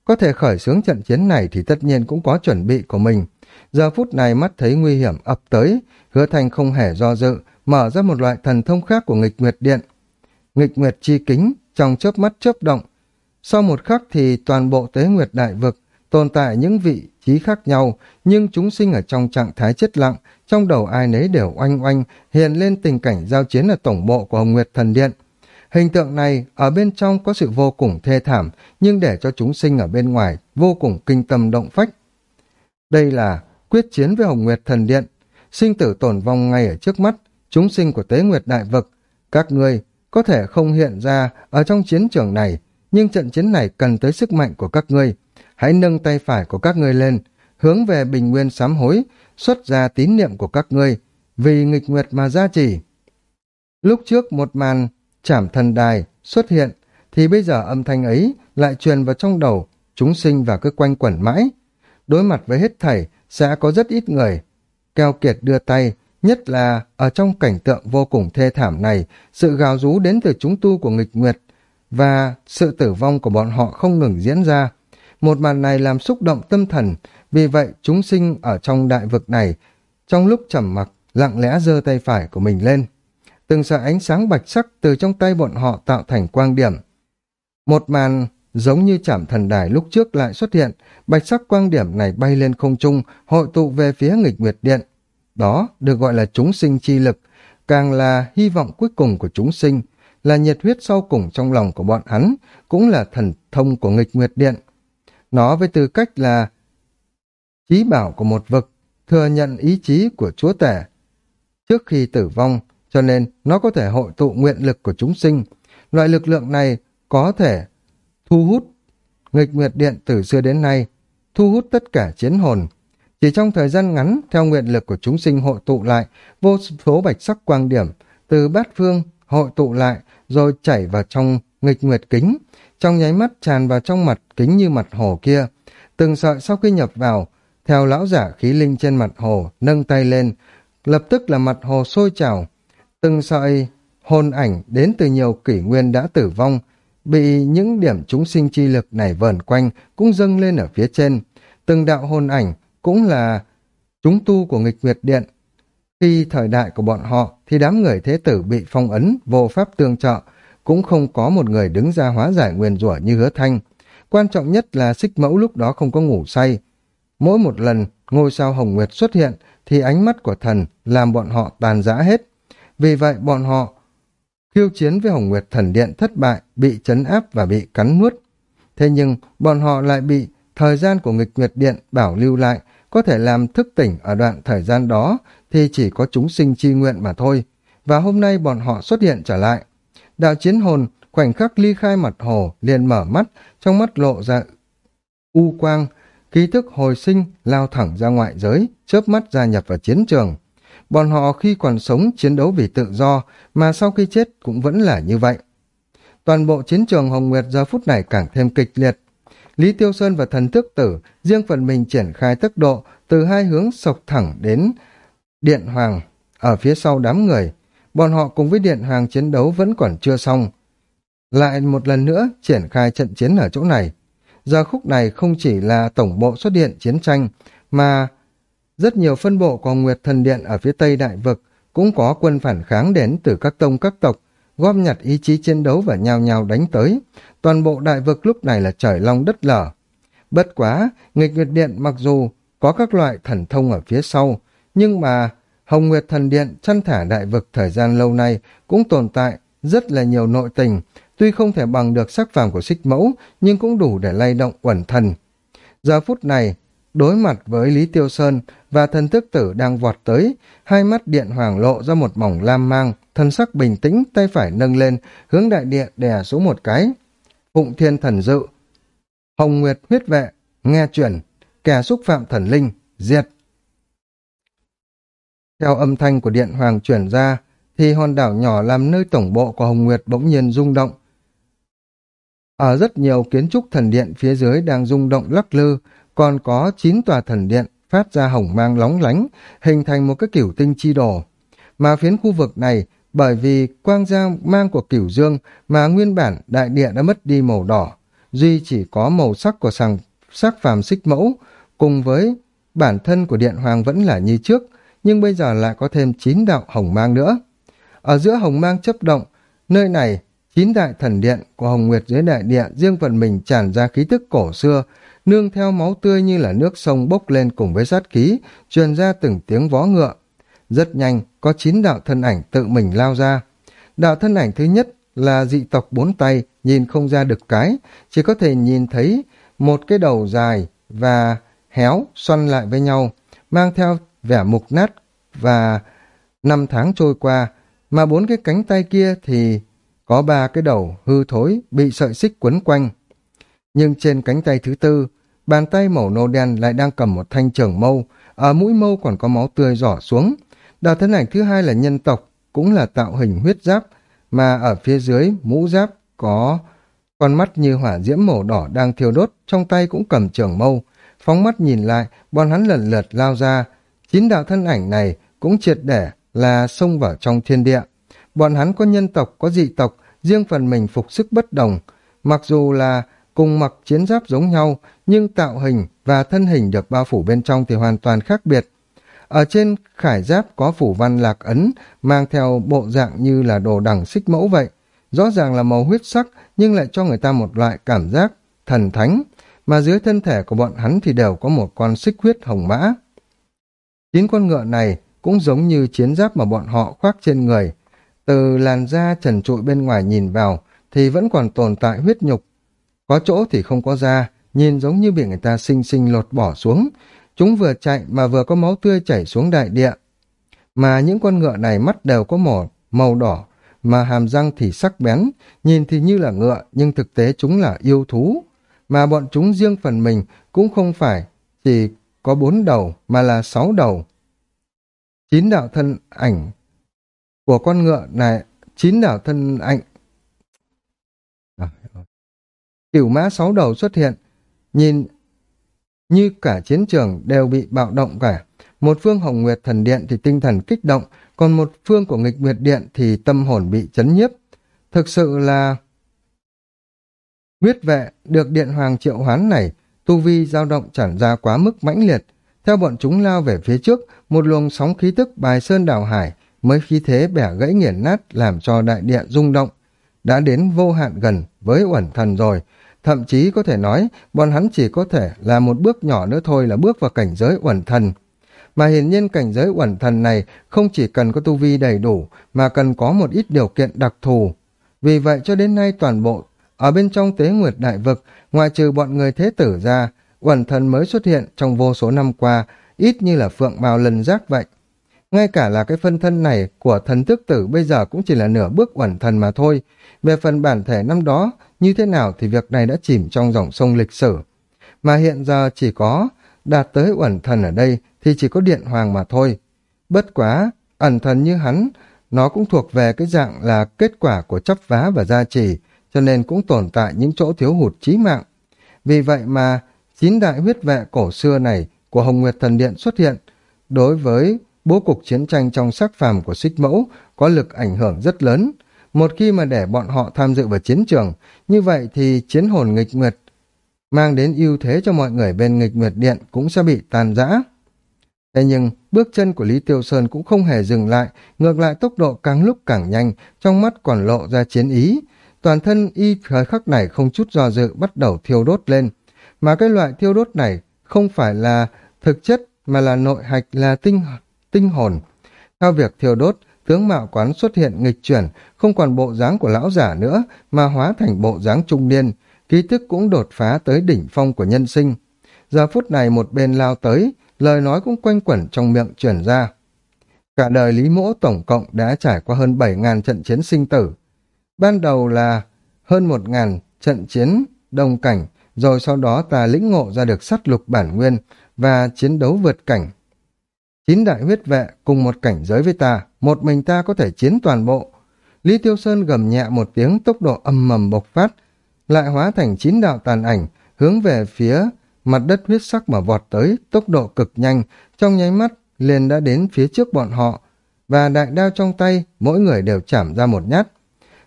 có thể khởi xướng trận chiến này thì tất nhiên cũng có chuẩn bị của mình. Giờ phút này mắt thấy nguy hiểm ập tới, hứa thanh không hề do dự, mở ra một loại thần thông khác của nghịch nguyệt điện. Nghịch nguyệt chi kính, trong chớp mắt chớp động. Sau một khắc thì toàn bộ tế nguyệt đại vực tồn tại những vị trí khác nhau, nhưng chúng sinh ở trong trạng thái chết lặng, trong đầu ai nấy đều oanh oanh, hiện lên tình cảnh giao chiến ở tổng bộ của Hồng Nguyệt Thần Điện. Hình tượng này ở bên trong có sự vô cùng thê thảm, nhưng để cho chúng sinh ở bên ngoài vô cùng kinh tâm động phách. Đây là quyết chiến với Hồng Nguyệt Thần Điện, sinh tử tổn vong ngay ở trước mắt, chúng sinh của Tế Nguyệt Đại Vực. Các ngươi có thể không hiện ra ở trong chiến trường này, nhưng trận chiến này cần tới sức mạnh của các ngươi. Hãy nâng tay phải của các ngươi lên, hướng về bình nguyên sám hối, xuất ra tín niệm của các ngươi, vì nghịch nguyệt mà ra chỉ Lúc trước một màn chảm thần đài xuất hiện, thì bây giờ âm thanh ấy lại truyền vào trong đầu, chúng sinh và cứ quanh quẩn mãi. Đối mặt với hết thảy, sẽ có rất ít người. Keo kiệt đưa tay, nhất là ở trong cảnh tượng vô cùng thê thảm này, sự gào rú đến từ chúng tu của nghịch nguyệt và sự tử vong của bọn họ không ngừng diễn ra. Một màn này làm xúc động tâm thần, vì vậy chúng sinh ở trong đại vực này, trong lúc trầm mặc, lặng lẽ giơ tay phải của mình lên. Từng sợi ánh sáng bạch sắc từ trong tay bọn họ tạo thành quang điểm. Một màn giống như chạm thần đài lúc trước lại xuất hiện, bạch sắc quang điểm này bay lên không trung, hội tụ về phía nghịch nguyệt điện. Đó được gọi là chúng sinh chi lực, càng là hy vọng cuối cùng của chúng sinh, là nhiệt huyết sau cùng trong lòng của bọn hắn, cũng là thần thông của nghịch nguyệt điện. Nó với tư cách là trí bảo của một vực, thừa nhận ý chí của chúa tể. Trước khi tử vong, cho nên nó có thể hội tụ nguyện lực của chúng sinh. Loại lực lượng này có thể thu hút nghịch nguyệt điện từ xưa đến nay, thu hút tất cả chiến hồn. Chỉ trong thời gian ngắn, theo nguyện lực của chúng sinh hội tụ lại, vô số bạch sắc quang điểm từ bát phương hội tụ lại rồi chảy vào trong nghịch nguyệt kính, trong nháy mắt tràn vào trong mặt kính như mặt hồ kia. Từng sợi sau khi nhập vào, theo lão giả khí linh trên mặt hồ, nâng tay lên, lập tức là mặt hồ sôi trào. Từng sợi hồn ảnh đến từ nhiều kỷ nguyên đã tử vong, bị những điểm chúng sinh chi lực này vờn quanh cũng dâng lên ở phía trên. Từng đạo hồn ảnh cũng là chúng tu của nghịch nguyệt điện. Khi thời đại của bọn họ thì đám người thế tử bị phong ấn, vô pháp tương trợ, cũng không có một người đứng ra hóa giải nguyên rủa như hứa thanh. Quan trọng nhất là xích mẫu lúc đó không có ngủ say. Mỗi một lần ngôi sao hồng nguyệt xuất hiện thì ánh mắt của thần làm bọn họ tàn giã hết. Vì vậy bọn họ khiêu chiến với hồng nguyệt thần điện thất bại, bị chấn áp và bị cắn nuốt. Thế nhưng bọn họ lại bị thời gian của nghịch nguyệt điện bảo lưu lại, có thể làm thức tỉnh ở đoạn thời gian đó thì chỉ có chúng sinh chi nguyện mà thôi. Và hôm nay bọn họ xuất hiện trở lại. Đạo chiến hồn khoảnh khắc ly khai mặt hồ liền mở mắt, trong mắt lộ ra u quang, ký thức hồi sinh lao thẳng ra ngoại giới, chớp mắt gia nhập vào chiến trường. Bọn họ khi còn sống chiến đấu vì tự do, mà sau khi chết cũng vẫn là như vậy. Toàn bộ chiến trường Hồng Nguyệt giờ phút này càng thêm kịch liệt. Lý Tiêu Sơn và thần thức tử riêng phần mình triển khai tốc độ từ hai hướng sộc thẳng đến Điện Hoàng ở phía sau đám người, bọn họ cùng với Điện Hoàng chiến đấu vẫn còn chưa xong. Lại một lần nữa triển khai trận chiến ở chỗ này. Giờ khúc này không chỉ là tổng bộ xuất điện chiến tranh, mà rất nhiều phân bộ của Nguyệt Thần Điện ở phía Tây Đại Vực cũng có quân phản kháng đến từ các tông các tộc, gom nhặt ý chí chiến đấu và nhào nhào đánh tới. Toàn bộ đại vực lúc này là trời long đất lở. Bất quá, nghịch Nguyệt Điện mặc dù có các loại thần thông ở phía sau, nhưng mà Hồng Nguyệt Thần Điện chăn thả đại vực thời gian lâu nay cũng tồn tại rất là nhiều nội tình, tuy không thể bằng được sắc phàm của xích mẫu, nhưng cũng đủ để lay động quẩn thần. Giờ phút này, đối mặt với Lý Tiêu Sơn và thần thức tử đang vọt tới, hai mắt điện hoàng lộ ra một mỏng lam mang, thân sắc bình tĩnh, tay phải nâng lên, hướng đại điện đè xuống một cái. Phụng thiên thần dự, Hồng Nguyệt huyết vệ, nghe chuyển, kẻ xúc phạm thần linh, diệt. Theo âm thanh của Điện Hoàng chuyển ra, thì hòn đảo nhỏ làm nơi tổng bộ của Hồng Nguyệt bỗng nhiên rung động. Ở rất nhiều kiến trúc thần điện phía dưới đang rung động lắc lư, còn có 9 tòa thần điện phát ra hồng mang lóng lánh, hình thành một cái kiểu tinh chi đồ. Mà phiến khu vực này, bởi vì quang gia mang của cửu dương mà nguyên bản đại địa đã mất đi màu đỏ, duy chỉ có màu sắc của sàng sắc phàm xích mẫu, cùng với bản thân của điện hoàng vẫn là như trước, nhưng bây giờ lại có thêm chín đạo hồng mang nữa. Ở giữa hồng mang chấp động, nơi này, chín đại thần điện của Hồng Nguyệt dưới đại địa riêng phần mình tràn ra khí tức cổ xưa, nương theo máu tươi như là nước sông bốc lên cùng với sát khí, truyền ra từng tiếng vó ngựa. Rất nhanh, có chín đạo thân ảnh tự mình lao ra. Đạo thân ảnh thứ nhất là dị tộc bốn tay, nhìn không ra được cái, chỉ có thể nhìn thấy một cái đầu dài và héo xoăn lại với nhau, mang theo vẻ mục nát và năm tháng trôi qua, mà bốn cái cánh tay kia thì có ba cái đầu hư thối bị sợi xích quấn quanh. Nhưng trên cánh tay thứ tư, bàn tay màu nâu đen lại đang cầm một thanh trưởng mâu, ở mũi mâu còn có máu tươi rỏ xuống. đào thân ảnh thứ hai là nhân tộc, cũng là tạo hình huyết giáp, mà ở phía dưới mũ giáp có con mắt như hỏa diễm màu đỏ đang thiêu đốt, trong tay cũng cầm trưởng mâu. Phóng mắt nhìn lại, bọn hắn lần lượt lao ra, Chín đạo thân ảnh này cũng triệt để là xông vào trong thiên địa. Bọn hắn có nhân tộc, có dị tộc, riêng phần mình phục sức bất đồng. Mặc dù là cùng mặc chiến giáp giống nhau, nhưng tạo hình và thân hình được bao phủ bên trong thì hoàn toàn khác biệt. Ở trên khải giáp có phủ văn lạc ấn, mang theo bộ dạng như là đồ đẳng xích mẫu vậy. Rõ ràng là màu huyết sắc, nhưng lại cho người ta một loại cảm giác thần thánh, mà dưới thân thể của bọn hắn thì đều có một con xích huyết hồng mã. Chín con ngựa này cũng giống như chiến giáp mà bọn họ khoác trên người. Từ làn da trần trụi bên ngoài nhìn vào thì vẫn còn tồn tại huyết nhục. Có chỗ thì không có da, nhìn giống như bị người ta sinh sinh lột bỏ xuống. Chúng vừa chạy mà vừa có máu tươi chảy xuống đại địa. Mà những con ngựa này mắt đều có mỏ màu đỏ, mà hàm răng thì sắc bén, nhìn thì như là ngựa nhưng thực tế chúng là yêu thú. Mà bọn chúng riêng phần mình cũng không phải chỉ có bốn đầu mà là sáu đầu. Chín đạo thân ảnh của con ngựa này, chín đạo thân ảnh. À, cửu mã sáu đầu xuất hiện, nhìn như cả chiến trường đều bị bạo động cả. Một phương Hồng Nguyệt Thần Điện thì tinh thần kích động, còn một phương của nghịch Nguyệt Điện thì tâm hồn bị chấn nhiếp. Thực sự là... Huyết vệ được Điện Hoàng triệu hoán này, tu vi dao động tràn ra quá mức mãnh liệt. Theo bọn chúng lao về phía trước, một luồng sóng khí tức bài sơn đảo hải mới khí thế bẻ gãy nghiền nát làm cho đại địa rung động. Đã đến vô hạn gần với uẩn thần rồi, thậm chí có thể nói bọn hắn chỉ có thể là một bước nhỏ nữa thôi là bước vào cảnh giới uẩn thần. Mà hiển nhiên cảnh giới uẩn thần này không chỉ cần có tu vi đầy đủ mà cần có một ít điều kiện đặc thù. Vì vậy cho đến nay toàn bộ ở bên trong tế nguyệt đại vực ngoại trừ bọn người thế tử ra uẩn thần mới xuất hiện trong vô số năm qua ít như là phượng bào lần giác vậy. Ngay cả là cái phân thân này của thần tước tử bây giờ cũng chỉ là nửa bước uẩn thần mà thôi. Về phần bản thể năm đó, như thế nào thì việc này đã chìm trong dòng sông lịch sử. Mà hiện giờ chỉ có đạt tới uẩn thần ở đây thì chỉ có điện hoàng mà thôi. Bất quá, ẩn thần như hắn, nó cũng thuộc về cái dạng là kết quả của chấp vá và gia trì, cho nên cũng tồn tại những chỗ thiếu hụt chí mạng. Vì vậy mà, chín đại huyết vệ cổ xưa này của Hồng Nguyệt Thần Điện xuất hiện, đối với bố cục chiến tranh trong sắc phàm của xích mẫu có lực ảnh hưởng rất lớn. Một khi mà để bọn họ tham dự vào chiến trường, như vậy thì chiến hồn nghịch nguyệt mang đến ưu thế cho mọi người bên nghịch nguyệt điện cũng sẽ bị tàn giã. Thế nhưng, bước chân của Lý Tiêu Sơn cũng không hề dừng lại, ngược lại tốc độ càng lúc càng nhanh, trong mắt còn lộ ra chiến ý. Toàn thân y thời khắc này không chút do dự bắt đầu thiêu đốt lên. Mà cái loại thiêu đốt này không phải là thực chất mà là nội hạch là tinh tinh hồn. Theo việc thiêu đốt, tướng mạo quán xuất hiện nghịch chuyển, không còn bộ dáng của lão giả nữa, mà hóa thành bộ dáng trung niên, ký tức cũng đột phá tới đỉnh phong của nhân sinh. Giờ phút này một bên lao tới, lời nói cũng quanh quẩn trong miệng chuyển ra. Cả đời Lý Mỗ tổng cộng đã trải qua hơn 7.000 trận chiến sinh tử. Ban đầu là hơn một ngàn trận chiến đồng cảnh, rồi sau đó ta lĩnh ngộ ra được sắt lục bản nguyên và chiến đấu vượt cảnh. Chín đại huyết vệ cùng một cảnh giới với ta, một mình ta có thể chiến toàn bộ. Lý Tiêu Sơn gầm nhẹ một tiếng tốc độ âm mầm bộc phát, lại hóa thành chín đạo tàn ảnh, hướng về phía mặt đất huyết sắc mà vọt tới, tốc độ cực nhanh, trong nháy mắt liền đã đến phía trước bọn họ, và đại đao trong tay, mỗi người đều chạm ra một nhát.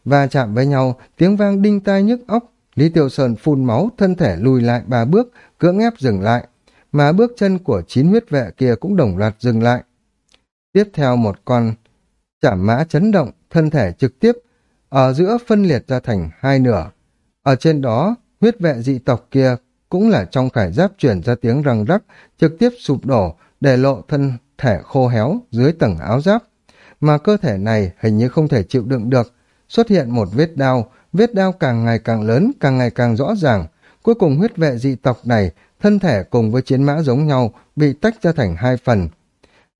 Và chạm với nhau, tiếng vang đinh tai nhức óc, Lý Tiêu Sơn phun máu, thân thể lùi lại ba bước, cưỡng ép dừng lại mà bước chân của chín huyết vệ kia cũng đồng loạt dừng lại. Tiếp theo một con chảm mã chấn động, thân thể trực tiếp, ở giữa phân liệt ra thành hai nửa. Ở trên đó, huyết vệ dị tộc kia cũng là trong khải giáp chuyển ra tiếng răng rắc, trực tiếp sụp đổ, để lộ thân thể khô héo dưới tầng áo giáp. Mà cơ thể này hình như không thể chịu đựng được, xuất hiện một vết đau, vết đau càng ngày càng lớn, càng ngày càng rõ ràng. Cuối cùng huyết vệ dị tộc này thân thể cùng với chiến mã giống nhau bị tách ra thành hai phần.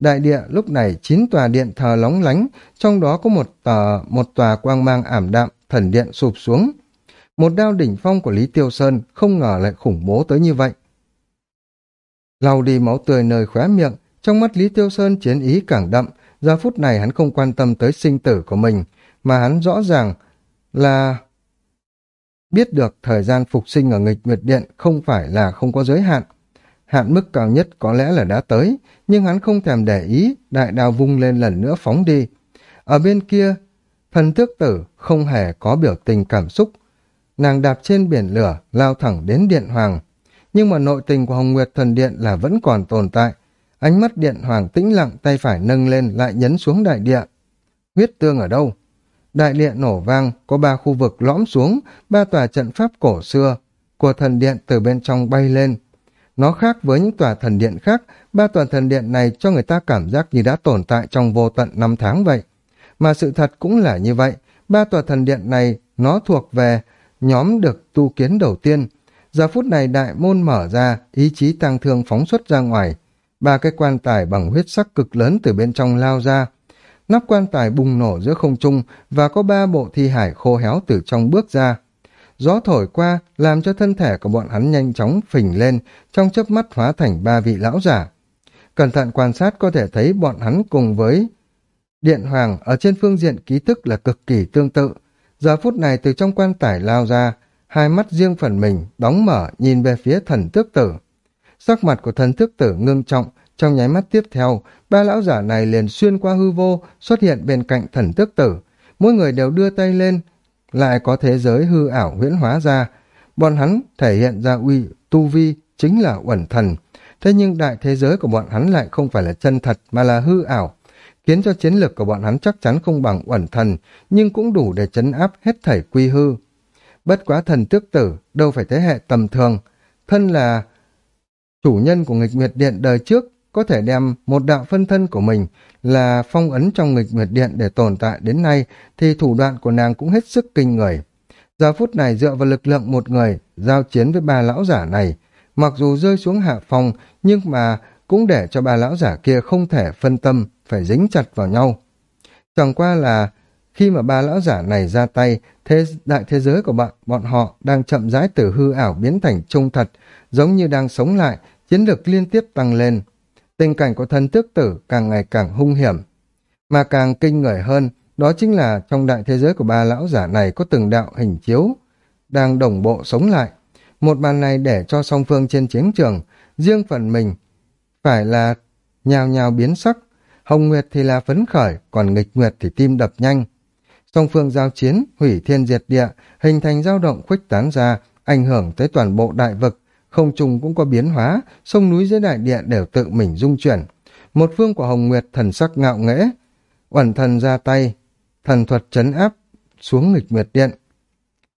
Đại địa lúc này chín tòa điện thờ lóng lánh, trong đó có một tòa, một tòa quang mang ảm đạm, thần điện sụp xuống. Một đao đỉnh phong của Lý Tiêu Sơn không ngờ lại khủng bố tới như vậy. Lau đi máu tươi nơi khóe miệng, trong mắt Lý Tiêu Sơn chiến ý càng đậm, giờ phút này hắn không quan tâm tới sinh tử của mình, mà hắn rõ ràng là biết được thời gian phục sinh ở nghịch nguyệt điện không phải là không có giới hạn. Hạn mức cao nhất có lẽ là đã tới, nhưng hắn không thèm để ý, đại đao vung lên lần nữa phóng đi. Ở bên kia, thần tước tử không hề có biểu tình cảm xúc. nàng đạp trên biển lửa, lao thẳng đến Điện Hoàng. Nhưng mà nội tình của Hồng Nguyệt Thần Điện là vẫn còn tồn tại. Ánh mắt Điện Hoàng tĩnh lặng tay phải nâng lên lại nhấn xuống đại địa. Huyết tương ở đâu? Đại địa nổ vang, có ba khu vực lõm xuống, ba tòa trận pháp cổ xưa của thần điện từ bên trong bay lên. Nó khác với những tòa thần điện khác, ba tòa thần điện này cho người ta cảm giác như đã tồn tại trong vô tận năm tháng vậy. Mà sự thật cũng là như vậy, ba tòa thần điện này nó thuộc về nhóm được tu kiến đầu tiên. Giờ phút này đại môn mở ra, ý chí tăng thương phóng xuất ra ngoài. Ba cái quan tài bằng huyết sắc cực lớn từ bên trong lao ra. Nắp quan tài bùng nổ giữa không trung và có ba bộ thi hải khô héo từ trong bước ra. Gió thổi qua làm cho thân thể của bọn hắn nhanh chóng phình lên trong chớp mắt hóa thành ba vị lão giả. Cẩn thận quan sát có thể thấy bọn hắn cùng với Điện Hoàng ở trên phương diện ký thức là cực kỳ tương tự. Giờ phút này từ trong quan tải lao ra, hai mắt riêng phần mình đóng mở nhìn về phía thần tước tử. Sắc mặt của thần tước tử ngưng trọng, trong nháy mắt tiếp theo, ba lão giả này liền xuyên qua hư vô, xuất hiện bên cạnh thần tước tử. Mỗi người đều đưa tay lên, lại có thế giới hư ảo huyễn hóa ra. Bọn hắn thể hiện ra uy, tu vi, chính là uẩn thần. Thế nhưng đại thế giới của bọn hắn lại không phải là chân thật mà là hư ảo, khiến cho chiến lược của bọn hắn chắc chắn không bằng uẩn thần, nhưng cũng đủ để chấn áp hết thảy quy hư. Bất quá thần tước tử, đâu phải thế hệ tầm thường, thân là chủ nhân của nghịch nguyệt điện đời trước, có thể đem một đạo phân thân của mình là phong ấn trong nghịch nguyệt điện để tồn tại đến nay, thì thủ đoạn của nàng cũng hết sức kinh người. Giờ phút này dựa vào lực lượng một người, giao chiến với ba lão giả này, mặc dù rơi xuống hạ phong, nhưng mà cũng để cho ba lão giả kia không thể phân tâm, phải dính chặt vào nhau. Chẳng qua là khi mà ba lão giả này ra tay, thế đại thế giới của bạn, bọn họ đang chậm rãi từ hư ảo biến thành trung thật, giống như đang sống lại, chiến lược liên tiếp tăng lên. Tình cảnh của thần tước tử càng ngày càng hung hiểm. Mà càng kinh người hơn, đó chính là trong đại thế giới của ba lão giả này có từng đạo hình chiếu, đang đồng bộ sống lại. Một màn này để cho song phương trên chiến trường, riêng phần mình, phải là nhào nhào biến sắc, Hồng Nguyệt thì là phấn khởi, còn nghịch Nguyệt thì tim đập nhanh. Song phương giao chiến, hủy thiên diệt địa, hình thành dao động khuếch tán ra, ảnh hưởng tới toàn bộ đại vực, không trùng cũng có biến hóa, sông núi dưới đại địa đều tự mình dung chuyển. Một phương của Hồng Nguyệt thần sắc ngạo nghễ, uẩn thần ra tay, thần thuật chấn áp xuống nghịch Nguyệt điện.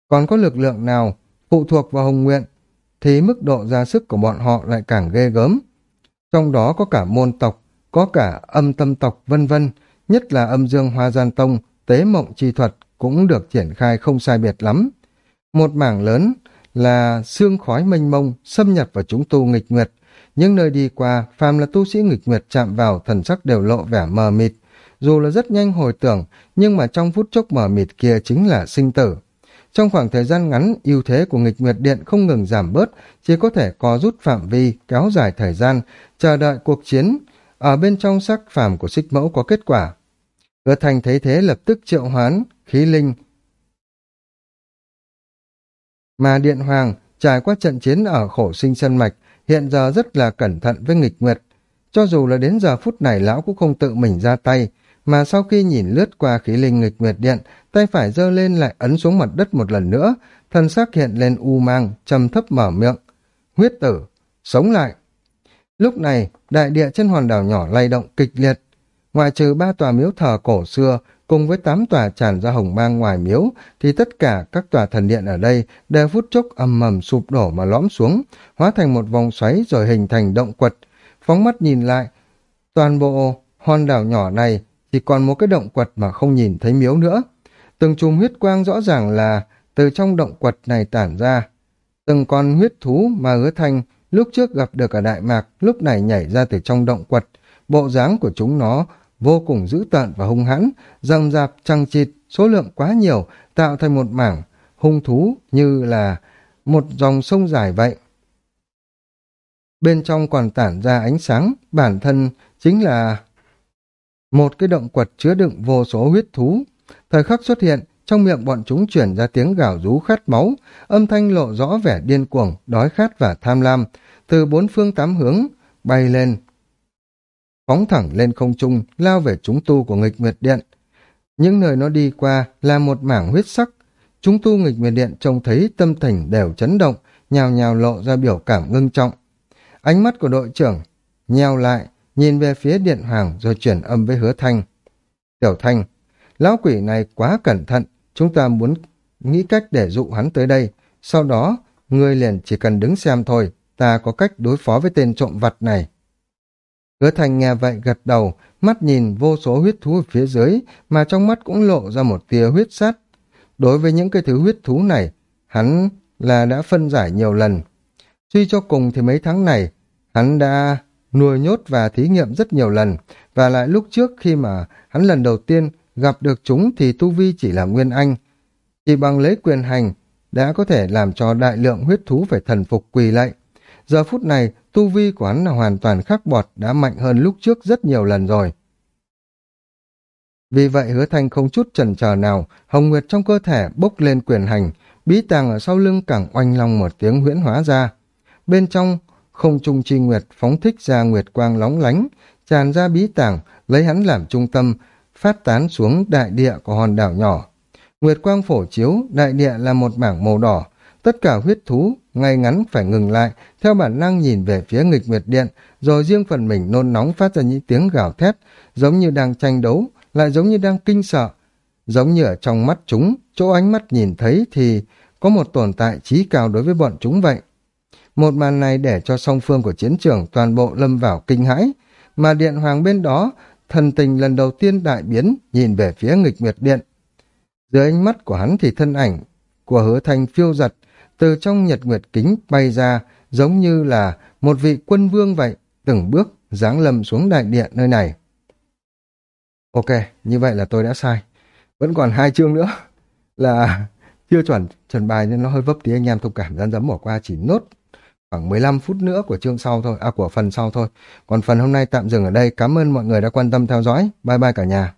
Còn có lực lượng nào phụ thuộc vào Hồng Nguyện, thì mức độ ra sức của bọn họ lại càng ghê gớm. Trong đó có cả môn tộc, có cả âm tâm tộc vân vân, nhất là âm dương hoa gian tông, tế mộng chi thuật cũng được triển khai không sai biệt lắm. Một mảng lớn là xương khói mênh mông xâm nhập vào chúng tu nghịch nguyệt, nhưng nơi đi qua, phàm là tu sĩ nghịch nguyệt chạm vào thần sắc đều lộ vẻ mờ mịt, dù là rất nhanh hồi tưởng, nhưng mà trong phút chốc mờ mịt kia chính là sinh tử. Trong khoảng thời gian ngắn, ưu thế của nghịch nguyệt điện không ngừng giảm bớt, chỉ có thể co rút phạm vi, kéo dài thời gian, chờ đợi cuộc chiến, ở bên trong sắc phàm của xích mẫu có kết quả. Hứa thành thấy thế lập tức triệu hoán, khí linh. Mà Điện Hoàng trải qua trận chiến ở khổ sinh sân mạch, hiện giờ rất là cẩn thận với nghịch nguyệt. Cho dù là đến giờ phút này lão cũng không tự mình ra tay, mà sau khi nhìn lướt qua khí linh nghịch nguyệt điện, tay phải giơ lên lại ấn xuống mặt đất một lần nữa, thân xác hiện lên u mang, trầm thấp mở miệng. Huyết tử, sống lại. Lúc này, đại địa trên hòn đảo nhỏ lay động kịch liệt. Ngoài trừ ba tòa miếu thờ cổ xưa, cùng với tám tòa tràn ra hồng mang ngoài miếu, thì tất cả các tòa thần điện ở đây đều phút chốc ầm mầm sụp đổ mà lõm xuống, hóa thành một vòng xoáy rồi hình thành động quật. Phóng mắt nhìn lại, toàn bộ hòn đảo nhỏ này chỉ còn một cái động quật mà không nhìn thấy miếu nữa. Từng chùm huyết quang rõ ràng là từ trong động quật này tản ra. Từng con huyết thú mà hứa thanh lúc trước gặp được ở Đại Mạc, lúc này nhảy ra từ trong động quật. Bộ dáng của chúng nó vô cùng dữ tợn và hung hãn, rầm rạp trăng chịt, số lượng quá nhiều, tạo thành một mảng hung thú như là một dòng sông dài vậy. Bên trong còn tản ra ánh sáng, bản thân chính là một cái động quật chứa đựng vô số huyết thú. Thời khắc xuất hiện, trong miệng bọn chúng chuyển ra tiếng gào rú khát máu, âm thanh lộ rõ vẻ điên cuồng, đói khát và tham lam, từ bốn phương tám hướng, bay lên. Phóng thẳng lên không trung, lao về chúng tu của nghịch nguyệt điện. Những nơi nó đi qua là một mảng huyết sắc, Chúng tu nghịch nguyệt điện trông thấy tâm tình đều chấn động, nhào nhào lộ ra biểu cảm ngưng trọng. Ánh mắt của đội trưởng nheo lại, nhìn về phía điện hoàng rồi chuyển âm với hứa thanh. Tiểu thanh, lão quỷ này quá cẩn thận, chúng ta muốn nghĩ cách để dụ hắn tới đây, sau đó ngươi liền chỉ cần đứng xem thôi, ta có cách đối phó với tên trộm vặt này. Hứa thành nghe vậy gật đầu, mắt nhìn vô số huyết thú ở phía dưới, mà trong mắt cũng lộ ra một tia huyết sát. Đối với những cái thứ huyết thú này, hắn là đã phân giải nhiều lần. Suy cho cùng thì mấy tháng này, hắn đã nuôi nhốt và thí nghiệm rất nhiều lần, và lại lúc trước khi mà hắn lần đầu tiên gặp được chúng thì Tu Vi chỉ là Nguyên Anh. Chỉ bằng lấy quyền hành, đã có thể làm cho đại lượng huyết thú phải thần phục quỳ lạy. Giờ phút này, Tu Vi của hắn là hoàn toàn khác bọt, đã mạnh hơn lúc trước rất nhiều lần rồi. Vì vậy hứa thanh không chút chần chờ nào, hồng nguyệt trong cơ thể bốc lên quyền hành, bí tàng ở sau lưng càng oanh long một tiếng huyễn hóa ra. Bên trong, không trung chi nguyệt phóng thích ra nguyệt quang lóng lánh, tràn ra bí tàng, lấy hắn làm trung tâm, phát tán xuống đại địa của hòn đảo nhỏ. Nguyệt quang phổ chiếu, đại địa là một mảng màu đỏ, tất cả huyết thú ngay ngắn phải ngừng lại, theo bản năng nhìn về phía nghịch nguyệt điện, rồi riêng phần mình nôn nóng phát ra những tiếng gào thét, giống như đang tranh đấu, lại giống như đang kinh sợ. Giống như ở trong mắt chúng, chỗ ánh mắt nhìn thấy thì có một tồn tại trí cao đối với bọn chúng vậy. Một màn này để cho song phương của chiến trường toàn bộ lâm vào kinh hãi, mà điện hoàng bên đó, thần tình lần đầu tiên đại biến nhìn về phía nghịch nguyệt điện. Dưới ánh mắt của hắn thì thân ảnh của hứa thanh phiêu giật, từ trong nhật nguyệt kính bay ra, giống như là một vị quân vương vậy, từng bước giáng lâm xuống đại điện nơi này. Ok, như vậy là tôi đã sai. Vẫn còn hai chương nữa là chưa chuẩn chuẩn bài nên nó hơi vấp tí anh em thông cảm gian dấm bỏ qua chỉ nốt khoảng 15 phút nữa của chương sau thôi, à của phần sau thôi. Còn phần hôm nay tạm dừng ở đây. Cảm ơn mọi người đã quan tâm theo dõi. Bye bye cả nhà.